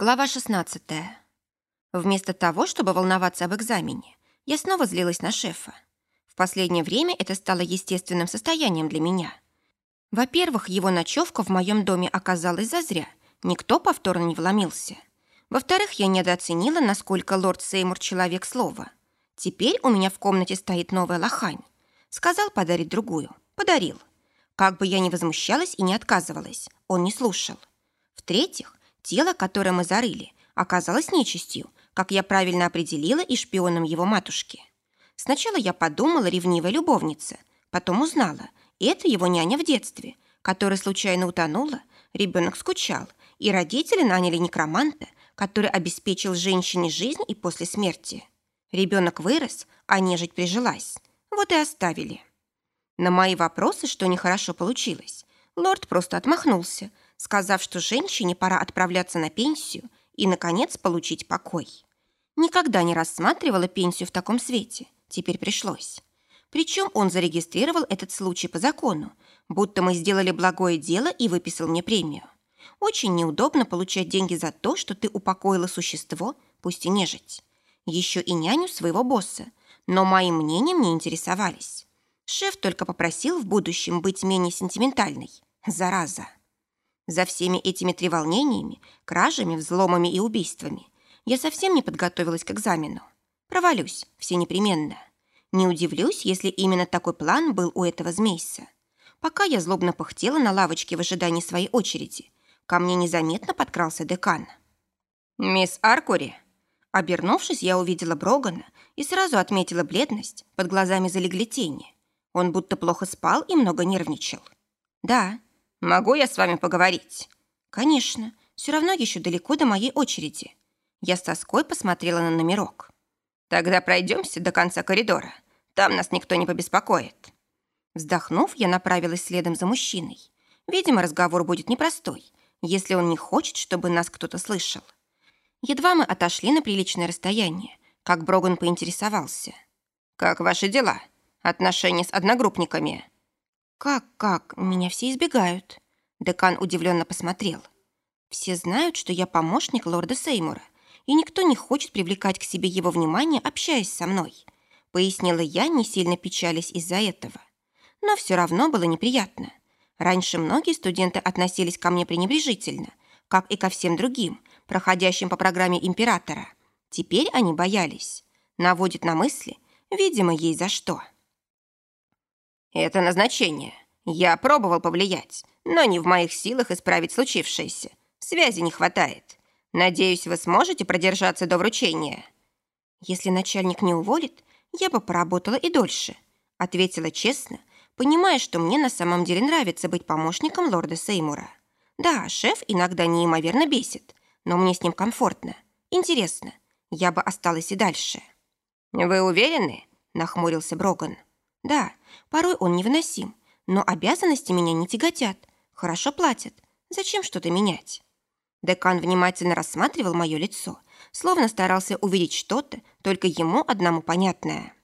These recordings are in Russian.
Глава 16. Вместо того, чтобы волноваться об экзамене, я снова злилась на шефа. В последнее время это стало естественным состоянием для меня. Во-первых, его ночевка в моем доме оказалась зазря. Никто повторно не вломился. Во-вторых, я недооценила, насколько лорд Сеймур человек слова. Теперь у меня в комнате стоит новая лохань. Сказал подарить другую. Подарил. Как бы я ни возмущалась и не отказывалась, он не слушал. В-третьих, Тело, которое мы зарыли, оказалось нечистью, как я правильно определила и шпионом его матушки. Сначала я подумала ревнивая любовница, потом узнала, это его няня в детстве, которая случайно утонула, ребенок скучал, и родители наняли некроманта, который обеспечил женщине жизнь и после смерти. Ребенок вырос, а нежить прижилась. Вот и оставили. На мои вопросы, что нехорошо получилось, лорд просто отмахнулся – сказав, что женщине пора отправляться на пенсию и, наконец, получить покой. Никогда не рассматривала пенсию в таком свете. Теперь пришлось. Причем он зарегистрировал этот случай по закону, будто мы сделали благое дело и выписал мне премию. Очень неудобно получать деньги за то, что ты упокоила существо, пусть и нежить. Еще и няню своего босса, но моим мнением не интересовались. Шеф только попросил в будущем быть менее сентиментальной. Зараза. За всеми этими треволнениями, кражами, взломами и убийствами я совсем не подготовилась к экзамену. Провалюсь, все непременно. Не удивлюсь, если именно такой план был у этого змейса. Пока я злобно пыхтела на лавочке в ожидании своей очереди, ко мне незаметно подкрался декан. «Мисс Аркури!» Обернувшись, я увидела Брогана и сразу отметила бледность, под глазами залегли тени. Он будто плохо спал и много нервничал. «Да, «Могу я с вами поговорить?» «Конечно. Все равно еще далеко до моей очереди». Я с тоской посмотрела на номерок. «Тогда пройдемся до конца коридора. Там нас никто не побеспокоит». Вздохнув, я направилась следом за мужчиной. Видимо, разговор будет непростой, если он не хочет, чтобы нас кто-то слышал. Едва мы отошли на приличное расстояние, как Броган поинтересовался. «Как ваши дела? Отношения с одногруппниками?» «Как-как? Меня все избегают». Декан удивленно посмотрел. «Все знают, что я помощник лорда Сеймура, и никто не хочет привлекать к себе его внимание, общаясь со мной», пояснила я, не сильно печались из-за этого. Но все равно было неприятно. Раньше многие студенты относились ко мне пренебрежительно, как и ко всем другим, проходящим по программе императора. Теперь они боялись. Наводит на мысли, видимо, ей за что. Это назначение. Я пробовал повлиять, но не в моих силах исправить случившееся. Связи не хватает. Надеюсь, вы сможете продержаться до вручения. Если начальник не уволит, я бы поработала и дольше, ответила честно, понимая, что мне на самом деле нравится быть помощником лорда Сеймура. Да, шеф иногда неимоверно бесит, но мне с ним комфортно. Интересно, я бы осталась и дальше. «Вы уверены?» – нахмурился Броган. Да, порой он невыносим, но обязанности меня не тяготят. Хорошо платят. Зачем что-то менять? Декан внимательно рассматривал мое лицо, словно старался увидеть что-то, только ему одному понятное.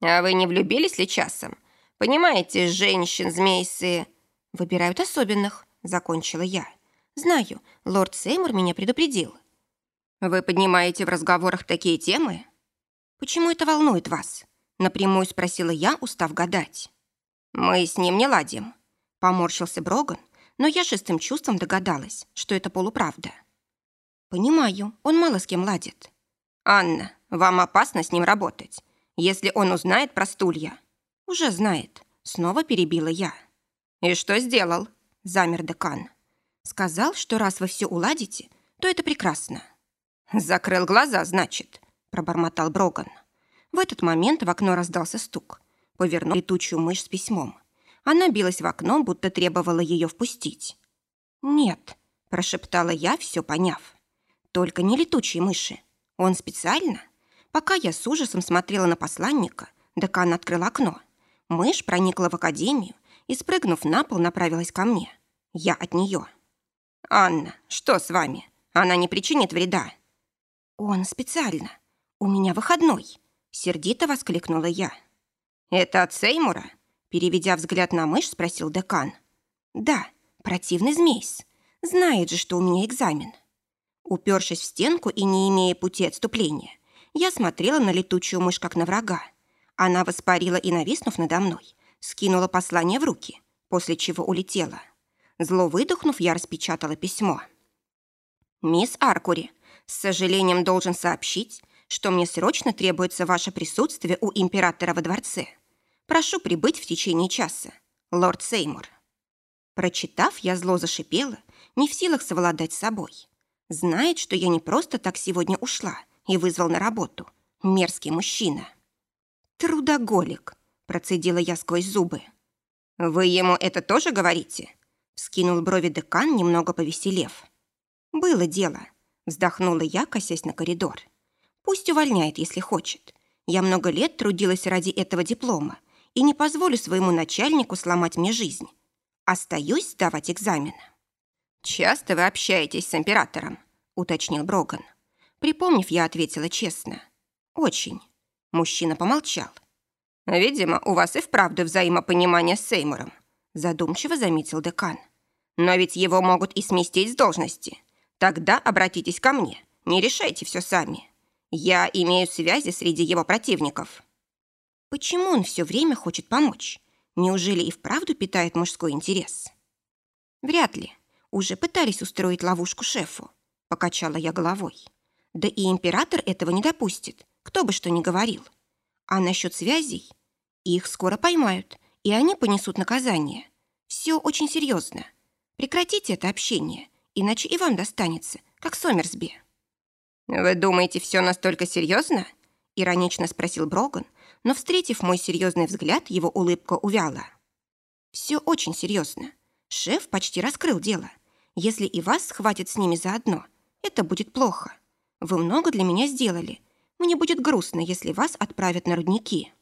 «А вы не влюбились ли часом? Понимаете, женщин, змейсы...» «Выбирают особенных», — закончила я. «Знаю, лорд Сеймур меня предупредил». «Вы поднимаете в разговорах такие темы?» «Почему это волнует вас?» Напрямую спросила я, устав гадать. «Мы с ним не ладим», — поморщился Броган, но я шестым чувством догадалась, что это полуправда. «Понимаю, он мало с кем ладит». «Анна, вам опасно с ним работать, если он узнает про стулья». «Уже знает», — снова перебила я. «И что сделал?» — замер декан. «Сказал, что раз вы все уладите, то это прекрасно». «Закрыл глаза, значит», — пробормотал Броган. В этот момент в окно раздался стук. Повернул летучую мышь с письмом. Она билась в окно, будто требовала ее впустить. «Нет», – прошептала я, все поняв. «Только не летучие мыши. Он специально?» Пока я с ужасом смотрела на посланника, декан открыл окно. Мышь проникла в академию и, спрыгнув на пол, направилась ко мне. Я от нее. «Анна, что с вами? Она не причинит вреда?» «Он специально. У меня выходной», Сердито воскликнула я. «Это от Сеймура?» Переведя взгляд на мышь, спросил декан. «Да, противный змейс. Знает же, что у меня экзамен». Упершись в стенку и не имея пути отступления, я смотрела на летучую мышь, как на врага. Она воспарила и, нависнув надо мной, скинула послание в руки, после чего улетела. Зло выдохнув, я распечатала письмо. «Мисс Аркури, с сожалением должен сообщить, что мне срочно требуется ваше присутствие у императора во дворце. Прошу прибыть в течение часа. Лорд Сеймур». Прочитав, я зло зашипела, не в силах совладать с собой. Знает, что я не просто так сегодня ушла и вызвал на работу. Мерзкий мужчина. «Трудоголик», — процедила я сквозь зубы. «Вы ему это тоже говорите?» — скинул брови декан, немного повеселев. «Было дело», — вздохнула я, косясь на коридор. «Пусть увольняет, если хочет. Я много лет трудилась ради этого диплома и не позволю своему начальнику сломать мне жизнь. Остаюсь сдавать экзамен». «Часто вы общаетесь с императором?» — уточнил Броган. Припомнив, я ответила честно. «Очень». Мужчина помолчал. «Видимо, у вас и вправду взаимопонимание с Сеймуром», — задумчиво заметил декан. «Но ведь его могут и сместить с должности. Тогда обратитесь ко мне, не решайте все сами. Я имею связи среди его противников». Почему он все время хочет помочь? Неужели и вправду питает мужской интерес? Вряд ли. Уже пытались устроить ловушку шефу. Покачала я головой. Да и император этого не допустит, кто бы что ни говорил. А насчет связей? Их скоро поймают, и они понесут наказание. Все очень серьезно. Прекратите это общение, иначе и вам достанется, как Сомерсби. «Вы думаете, все настолько серьезно?» Иронично спросил Броган, но, встретив мой серьезный взгляд, его улыбка увяла. «Все очень серьезно. Шеф почти раскрыл дело. Если и вас схватят с ними заодно, это будет плохо. Вы много для меня сделали. Мне будет грустно, если вас отправят на рудники».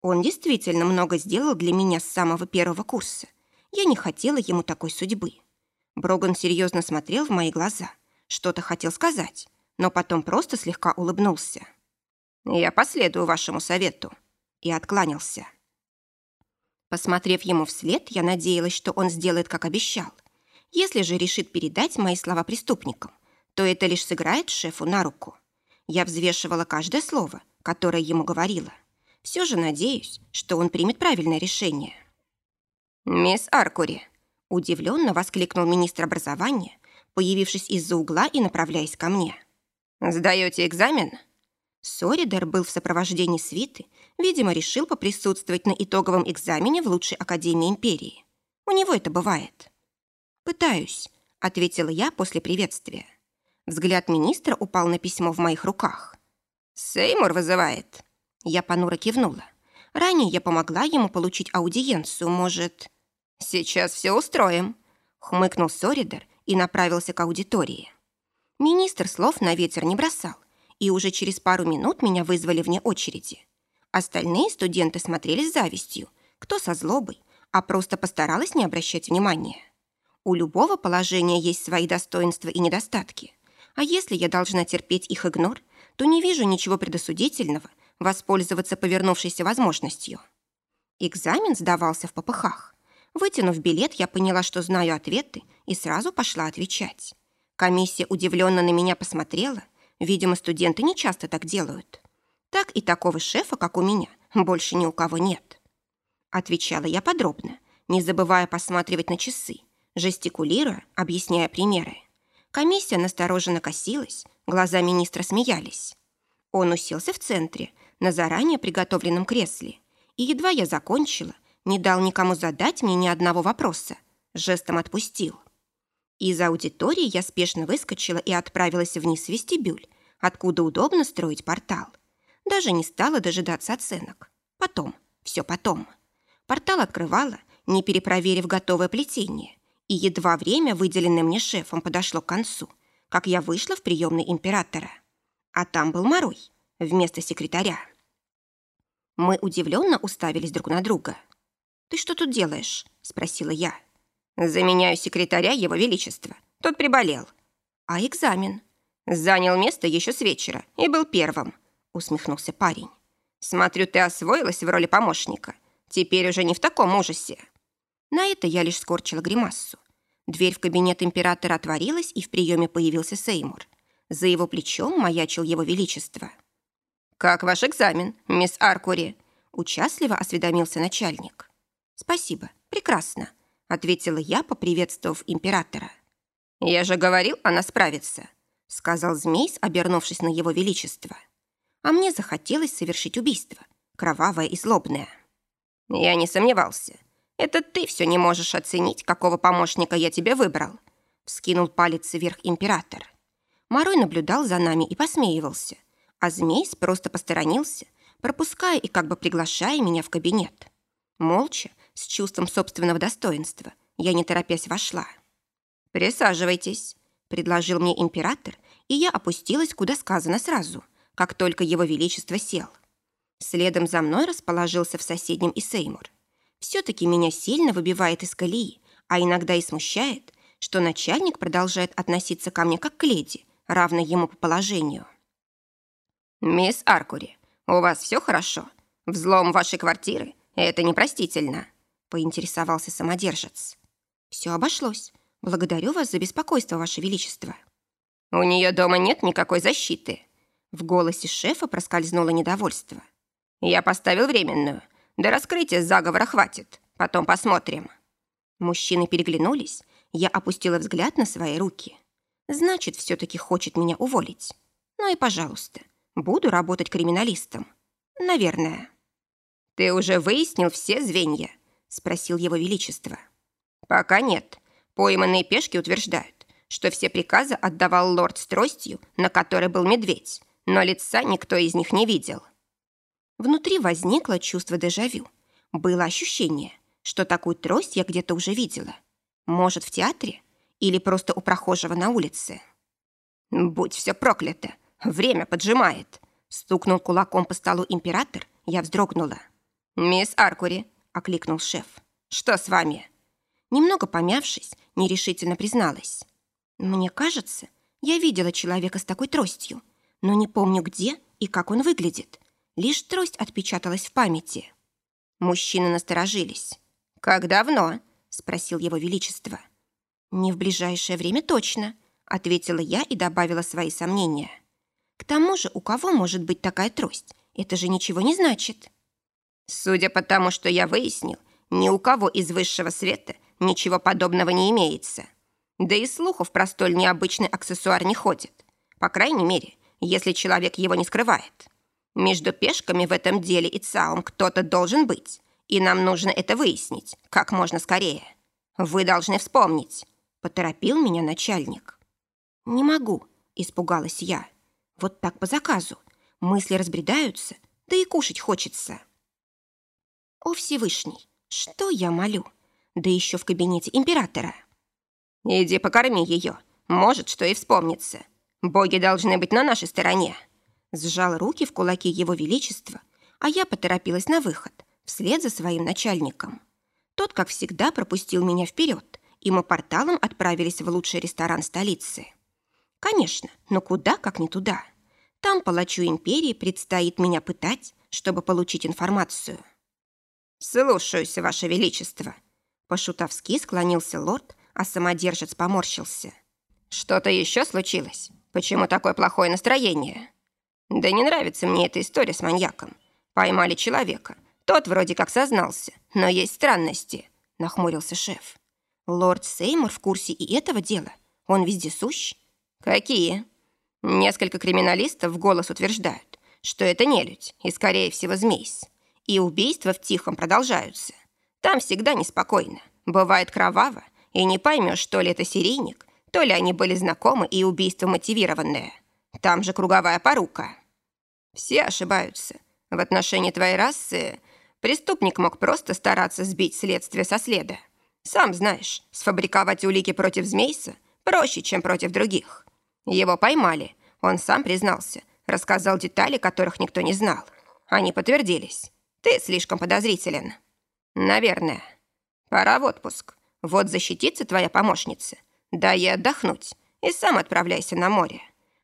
Он действительно много сделал для меня с самого первого курса. Я не хотела ему такой судьбы. Броган серьезно смотрел в мои глаза. Что-то хотел сказать, но потом просто слегка улыбнулся. «Я последую вашему совету», и откланялся. Посмотрев ему вслед, я надеялась, что он сделает, как обещал. Если же решит передать мои слова преступникам, то это лишь сыграет шефу на руку. Я взвешивала каждое слово, которое ему говорила. Все же надеюсь, что он примет правильное решение. «Мисс Аркури!» – удивленно воскликнул министр образования, появившись из-за угла и направляясь ко мне. «Сдаете экзамен?» Соридер был в сопровождении свиты, видимо, решил поприсутствовать на итоговом экзамене в лучшей академии империи. У него это бывает. «Пытаюсь», — ответила я после приветствия. Взгляд министра упал на письмо в моих руках. «Сеймур вызывает». Я понуро кивнула. Ранее я помогла ему получить аудиенцию, может... «Сейчас все устроим», — хмыкнул Соридер и направился к аудитории. Министр слов на ветер не бросал, и уже через пару минут меня вызвали вне очереди. Остальные студенты смотрели с завистью, кто со злобой, а просто постаралась не обращать внимания. У любого положения есть свои достоинства и недостатки. А если я должна терпеть их игнор, то не вижу ничего предосудительного воспользоваться повернувшейся возможностью. Экзамен сдавался в попыхах. Вытянув билет, я поняла, что знаю ответы, и сразу пошла отвечать. Комиссия удивленно на меня посмотрела Видимо, студенты не часто так делают. Так и такого шефа, как у меня, больше ни у кого нет. Отвечала я подробно, не забывая посматривать на часы, жестикулируя, объясняя примеры. Комиссия настороженно косилась, глаза министра смеялись. Он уселся в центре, на заранее приготовленном кресле, и едва я закончила, не дал никому задать мне ни одного вопроса, жестом отпустил. Из аудитории я спешно выскочила и отправилась вниз в вестибюль, откуда удобно строить портал. Даже не стала дожидаться оценок. Потом, все потом. Портал открывала, не перепроверив готовое плетение, и едва время, выделенное мне шефом, подошло к концу, как я вышла в приемный императора. А там был Морой, вместо секретаря. Мы удивленно уставились друг на друга. «Ты что тут делаешь?» – спросила я. Заменяю секретаря Его Величества. Тот приболел. А экзамен? Занял место еще с вечера и был первым, усмехнулся парень. Смотрю, ты освоилась в роли помощника. Теперь уже не в таком ужасе. На это я лишь скорчила гримассу. Дверь в кабинет императора отворилась, и в приеме появился Сеймур. За его плечом маячил его величество. «Как ваш экзамен, мисс Аркури?» Участливо осведомился начальник. «Спасибо, прекрасно», — ответила я, поприветствовав императора. «Я же говорил, она справится», — сказал змей, обернувшись на его величество. А мне захотелось совершить убийство, кровавое и злобное. «Я не сомневался. Это ты все не можешь оценить, какого помощника я тебе выбрал», — вскинул палец вверх император. Морой наблюдал за нами и посмеивался, а змей просто посторонился, пропуская и как бы приглашая меня в кабинет. Молча, с чувством собственного достоинства, я не торопясь вошла. «Присаживайтесь», — предложил мне император, и я опустилась, куда сказано сразу, как только его величество сел. Следом за мной расположился в соседнем и. Все-таки меня сильно выбивает из колеи, а иногда и смущает, что начальник продолжает относиться ко мне как к леди, равной ему по положению. «Мисс Аркури, у вас все хорошо? Взлом вашей квартиры — это непростительно», — поинтересовался самодержец. «Все обошлось. Благодарю вас за беспокойство, ваше величество». «У нее дома нет никакой защиты». В голосе шефа проскользнуло недовольство. «Я поставил временную. До раскрытия заговора хватит. Потом посмотрим». Мужчины переглянулись. Я опустила взгляд на свои руки. «Значит, все-таки хочет меня уволить. Ну и пожалуйста, Буду работать криминалистом. Наверное. Ты уже выяснил все звенья? Спросил его величество. Пока нет. Пойманные пешки утверждают, что все приказы отдавал лорд с тростью, на которой был медведь, но лица никто из них не видел. Внутри возникло чувство дежавю. Было ощущение, что такую трость я где-то уже видела. Может, в театре? Или просто у прохожего на улице? Будь все проклято! Время поджимает!» Стукнул кулаком по столу император, я вздрогнула. «Мисс Аркури!» — окликнул шеф. «Что с вами?» Немного помявшись, нерешительно призналась. «Мне кажется, я видела человека с такой тростью, но не помню где и как он выглядит. Лишь трость отпечаталась в памяти». Мужчины насторожились. «Как давно?» — спросил его величество. «Не в ближайшее время точно», — ответила я и добавила свои сомнения. К тому же, у кого может быть такая трость? Это же ничего не значит. Судя по тому, что я выяснил, ни у кого из высшего света ничего подобного не имеется. Да и слухов про столь необычный аксессуар не ходит. По крайней мере, если человек его не скрывает. Между пешками в этом деле и ЦАУМ кто-то должен быть, и нам нужно это выяснить как можно скорее. Вы должны вспомнить, поторопил меня начальник. Не могу, испугалась я. Вот так по заказу. Мысли разбредаются, да и кушать хочется. О Всевышний, что я молю? Да еще в кабинете императора. Иди покорми ее. Может, что и вспомнится. Боги должны быть на нашей стороне. Сжал руки в кулаки его величества, а я поторопилась на выход, вслед за своим начальником. Тот, как всегда, пропустил меня вперед, и мы порталом отправились в лучший ресторан столицы. Конечно, но куда, как не туда. Там палачу империи предстоит меня пытать, чтобы получить информацию. «Слушаюсь, Ваше Величество!» По-шутовски склонился лорд, а самодержец поморщился. «Что-то еще случилось? Почему такое плохое настроение?» «Да не нравится мне эта история с маньяком. Поймали человека. Тот вроде как сознался, но есть странности», — нахмурился шеф. «Лорд Сеймур в курсе и этого дела? Он вездесущ?» «Какие?» Несколько криминалистов в голос утверждают, что это нелюдь и, скорее всего, змейс. И убийства в Тихом продолжаются. Там всегда неспокойно. Бывает кроваво, и не поймешь, то ли это серийник, то ли они были знакомы и убийство мотивированное. Там же круговая порука. Все ошибаются. В отношении твоей расы преступник мог просто стараться сбить следствие со следа. Сам знаешь, сфабриковать улики против Змейса проще, чем против других. Его поймали. Он сам признался. Рассказал детали, которых никто не знал. Они подтвердились. Ты слишком подозрителен. Наверное. Пора в отпуск. Вот защитится твоя помощница. Дай ей отдохнуть. И сам отправляйся на море.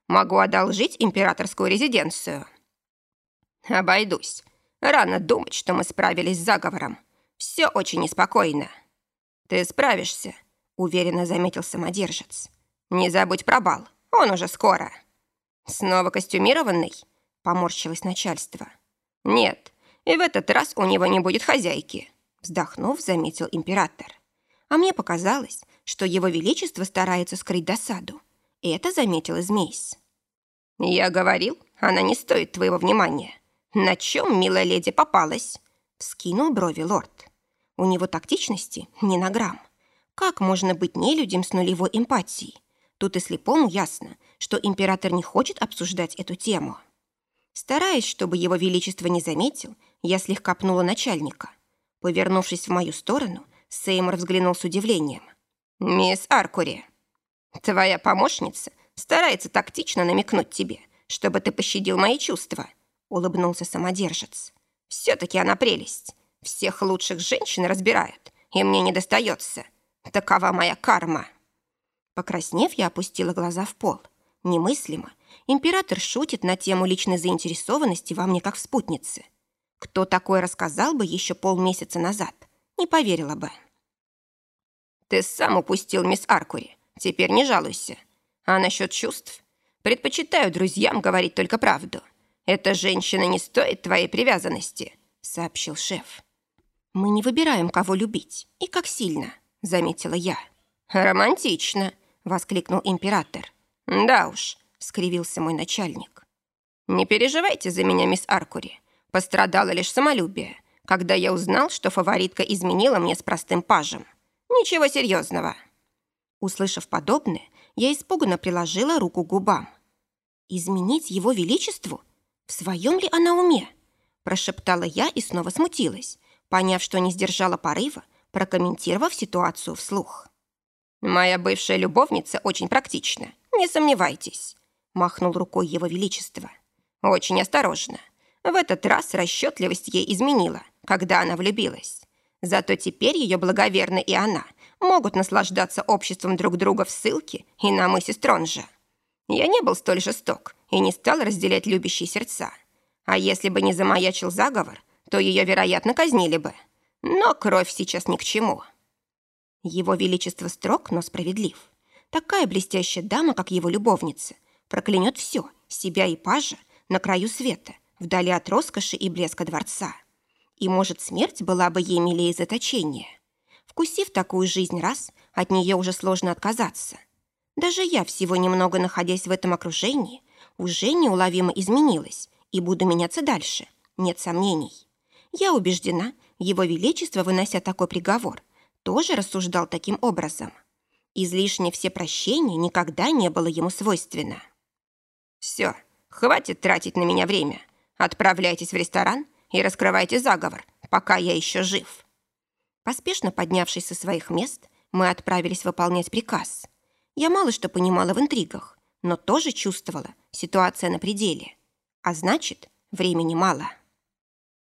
Могу одолжить императорскую резиденцию. Обойдусь. Рано думать, что мы справились с заговором. Все очень неспокойно. Ты справишься, уверенно заметил самодержец. «Не забудь про бал, он уже скоро». «Снова костюмированный?» — поморщилось начальство. «Нет, и в этот раз у него не будет хозяйки», — вздохнув, заметил император. А мне показалось, что его величество старается скрыть досаду. И это заметил Измейс. «Я говорил, она не стоит твоего внимания. На чем, милая леди, попалась?» Вскинул брови лорд. У него тактичности не на грамм. Как можно быть нелюдям с нулевой эмпатией? Тут и слепому ясно, что император не хочет обсуждать эту тему. Стараясь, чтобы его величество не заметил, я слегка пнула начальника. Повернувшись в мою сторону, Сеймор взглянул с удивлением. «Мисс Аркури, твоя помощница старается тактично намекнуть тебе, чтобы ты пощадил мои чувства», улыбнулся самодержец. «Все-таки она прелесть. Всех лучших женщин разбирают, и мне не достается. Такова моя карма». Покраснев, я опустила глаза в пол. Немыслимо. Император шутит на тему личной заинтересованности во мне как в спутнице. Кто такое рассказал бы еще полмесяца назад, не поверила бы. «Ты сам упустил, мисс Аркури. Теперь не жалуйся. А насчет чувств? Предпочитаю друзьям говорить только правду. Эта женщина не стоит твоей привязанности», — сообщил шеф. «Мы не выбираем, кого любить и как сильно», — заметила я. «Романтично», — воскликнул император. «Да уж», — скривился мой начальник. «Не переживайте за меня, мисс Аркури. Пострадало лишь самолюбие, когда я узнал, что фаворитка изменила мне с простым пажем. Ничего серьезного». Услышав подобное, я испуганно приложила руку к губам. «Изменить его величеству? В своем ли она уме?» Прошептала я и снова смутилась, поняв, что не сдержала порыва, прокомментировав ситуацию вслух. «Моя бывшая любовница очень практична, не сомневайтесь», махнул рукой его величество. «Очень осторожно. В этот раз расчетливость ей изменила, когда она влюбилась. Зато теперь ее благоверный и она могут наслаждаться обществом друг друга в ссылке и на мысе Стронжа. Я не был столь жесток и не стал разделять любящие сердца. А если бы не замаячил заговор, то ее, вероятно, казнили бы. Но кровь сейчас ни к чему. Его Величество строг, но справедлив. Такая блестящая дама, как его любовница, проклянет все, себя и пажа, на краю света, вдали от роскоши и блеска дворца. И, может, смерть была бы ей милее заточения. Вкусив такую жизнь раз, от нее уже сложно отказаться. Даже я, всего немного находясь в этом окружении, уже неуловимо изменилась и буду меняться дальше, нет сомнений. Я убеждена, его Величество, вынося такой приговор, тоже рассуждал таким образом. Излишне все прощения никогда не было ему свойственно. «Все, хватит тратить на меня время. Отправляйтесь в ресторан и раскрывайте заговор, пока я еще жив». Поспешно поднявшись со своих мест, мы отправились выполнять приказ. Я мало что понимала в интригах, но тоже чувствовала, ситуация на пределе. А значит, времени мало.